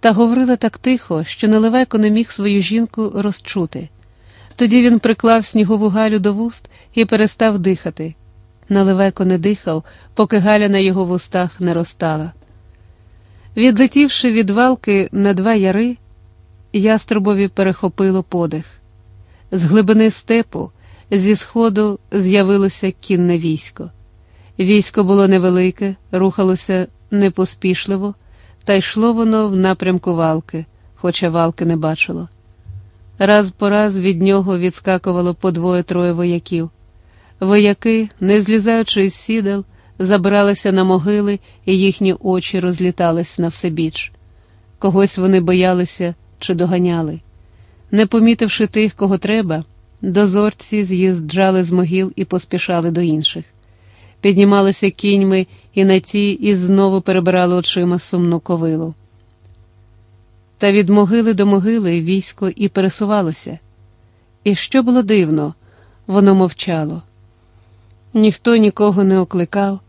та говорила так тихо, що Наливайко не міг свою жінку розчути. Тоді він приклав снігову Галю до вуст і перестав дихати. Наливайко не дихав, поки Галя на його вустах не розтала. Відлетівши від валки на два яри, яструбові перехопило подих. З глибини степу, зі сходу з'явилося кінне військо. Військо було невелике, рухалося непоспішливо, та йшло воно в напрямку валки, хоча валки не бачило. Раз по раз від нього відскакувало по двоє-троє вояків. Вояки, не злізаючи з сідел, забиралися на могили, і їхні очі розлітались на всебіч. Когось вони боялися чи доганяли. Не помітивши тих, кого треба, дозорці з'їжджали з могіл і поспішали до інших. Піднімалися кіньми і на ті і знову перебирали очима сумну ковилу. Та від могили до могили військо і пересувалося. І що було дивно, воно мовчало. Ніхто нікого не окликав,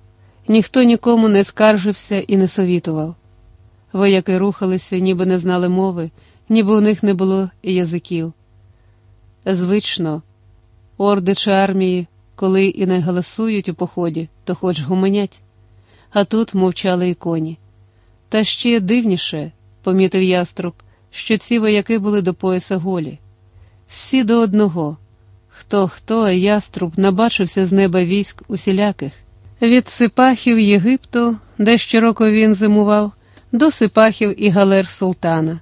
ніхто нікому не скаржився і не совітував. Вояки рухалися, ніби не знали мови, ніби у них не було язиків. Звично, орди чи армії, коли і не галасують у поході, то хоч гуманять, а тут мовчали і коні. Та ще дивніше, помітив яструб, що ці вояки були до пояса голі. Всі до одного. Хто, хто, а яструб набачився з неба військ усіляких, від сипахів Єгипту, де щороку він зимував, до сипахів і галер султана.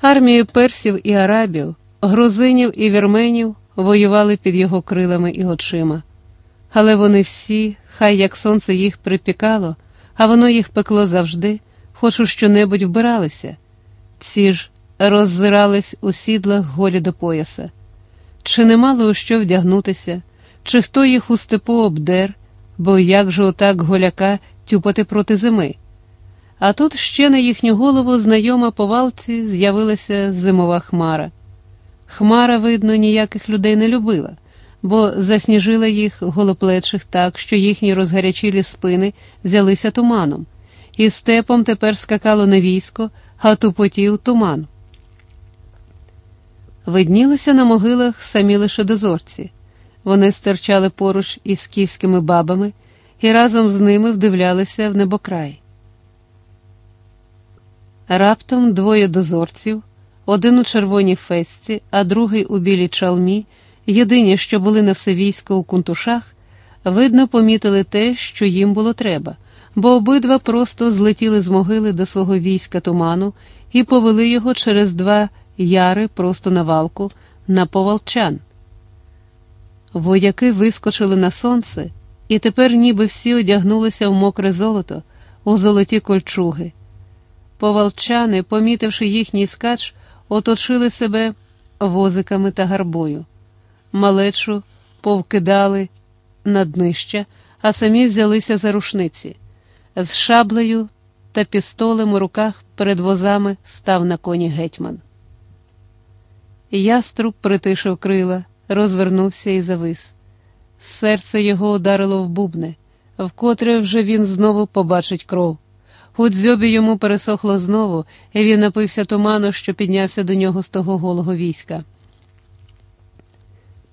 Армії персів і арабів, грузинів і вірменів воювали під його крилами і очима. Але вони всі, хай як сонце їх припікало, а воно їх пекло завжди, хоч у що-небудь вбиралися. Ці ж роззирались у сідлах голі до пояса. Чи не мало у що вдягнутися, чи хто їх у степу обдер, бо як же отак голяка тюпати проти зими? А тут ще на їхню голову знайома по валці з'явилася зимова хмара. Хмара, видно, ніяких людей не любила, бо засніжила їх голоплечих так, що їхні розгарячілі спини взялися туманом, і степом тепер скакало не військо, а тупотів туман. Виднілися на могилах самі лише дозорці. Вони стирчали поруч із скіфськими бабами і разом з ними вдивлялися в небокрай. Раптом двоє дозорців, один у червоній фесці, а другий у білій чалмі, єдині, що були на все військо у кунтушах, видно, помітили те, що їм було треба, бо обидва просто злетіли з могили до свого війська туману і повели його через два яри просто на валку, на поволчан. Вояки вискочили на сонце, і тепер ніби всі одягнулися в мокре золото, у золоті кольчуги. Поволчани, помітивши їхній скач, оточили себе возиками та гарбою. Малечу повкидали на днища, а самі взялися за рушниці. З шаблею та пістолем у руках перед возами став на коні гетьман. Яструб притишив крила, розвернувся і завис. Серце його ударило в бубни, вкотре вже він знову побачить кров. У дзьобі йому пересохло знову, і він напився туману, що піднявся до нього з того голого війська.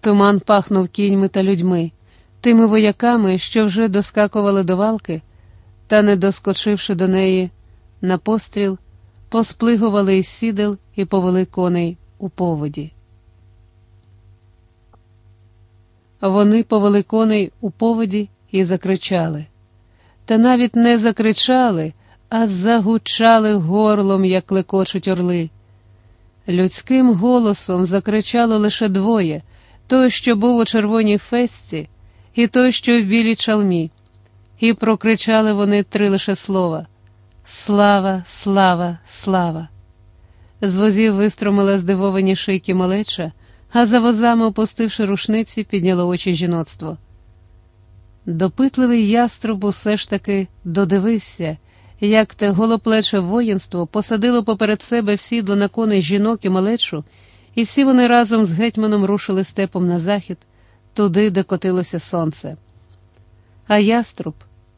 Туман пахнув кіньми та людьми, тими вояками, що вже доскакували до валки, та, не доскочивши до неї на постріл, посплигували із сідел і повели коней у поводі. Вони повели коней у поводі і закричали. Та навіть не закричали, а загучали горлом, як клекочуть орли. Людським голосом закричало лише двоє той, що був у червоній фесці, і той, що в білій чалмі, і прокричали вони три лише слова Слава, слава, слава! З возів вистромила здивовані шийки малеча, а за возами, опустивши рушниці, підняло очі жіноцтво. Допитливий яструб усе ж таки додивився, як те голоплече воїнство посадило поперед себе в сідло на коней жінок і малечу, і всі вони разом з гетьманом рушили степом на захід, туди, де котилося сонце. А яструб,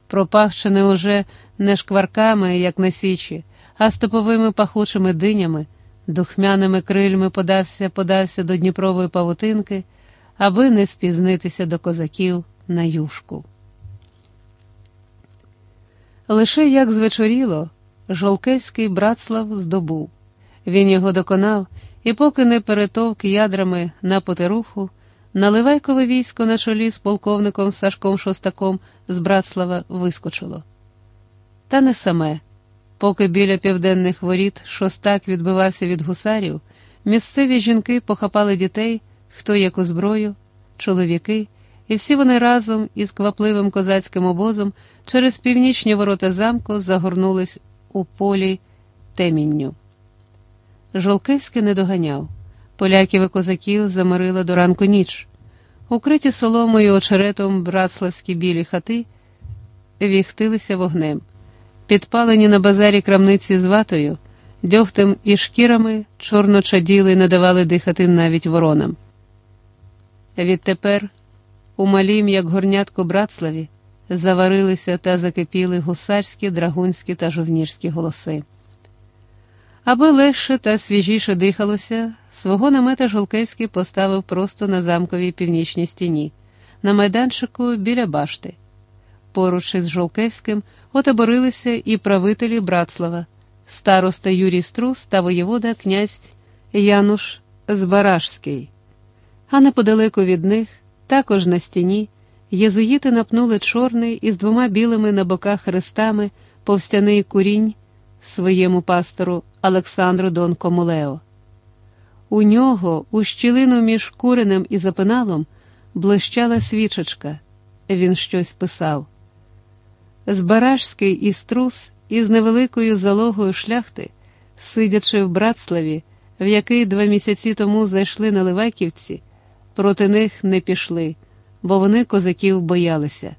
пропахчений уже не шкварками, як на січі, а степовими пахучими динями, духмяними крильми подався, подався до Дніпрової павутинки, аби не спізнитися до козаків на юшку. Лише як звечоріло, Жолкевський Братслав здобув. Він його доконав, і, поки не перетовк ядрами на потеруху, наливайкове військо на чолі з полковником Сашком Шостаком з Братслава вискочило. Та не саме. Поки біля південних воріт шостак відбивався від гусарів, місцеві жінки похапали дітей, хто яку зброю, чоловіки, і всі вони разом із квапливим козацьким обозом через північні ворота замку загорнулись у полі темінню. Жолкевський не доганяв. Поляків і козаків заморила до ранку ніч. Укриті соломою очеретом братславські білі хати віхтилися вогнем. Підпалені на базарі крамниці з ватою, дьогтем і шкірами чорно чаділи не давали дихати навіть воронам. Відтепер, у малім, як горнятку Братславі, заварилися та закипіли гусарські, драгунські та жовніжські голоси. Аби легше та свіжіше дихалося, свого намета Жолкевський поставив просто на замковій північній стіні, на майданчику біля башти. Поруч із Жолкевським отоборилися і правителі Братслава, староста Юрій Струс та воєвода князь Януш Збаражський. А неподалеку від них, також на стіні, єзуїти напнули чорний із двома білими на боках хрестами повстяний курінь своєму пастору Олександру Дон Комулео. У нього, у щілину між куренем і запиналом, блищала свічечка. Він щось писав. Збаражський і струс із невеликою залогою шляхти, сидячи в Братславі, в який два місяці тому зайшли на Ливаківці, проти них не пішли, бо вони козаків боялися.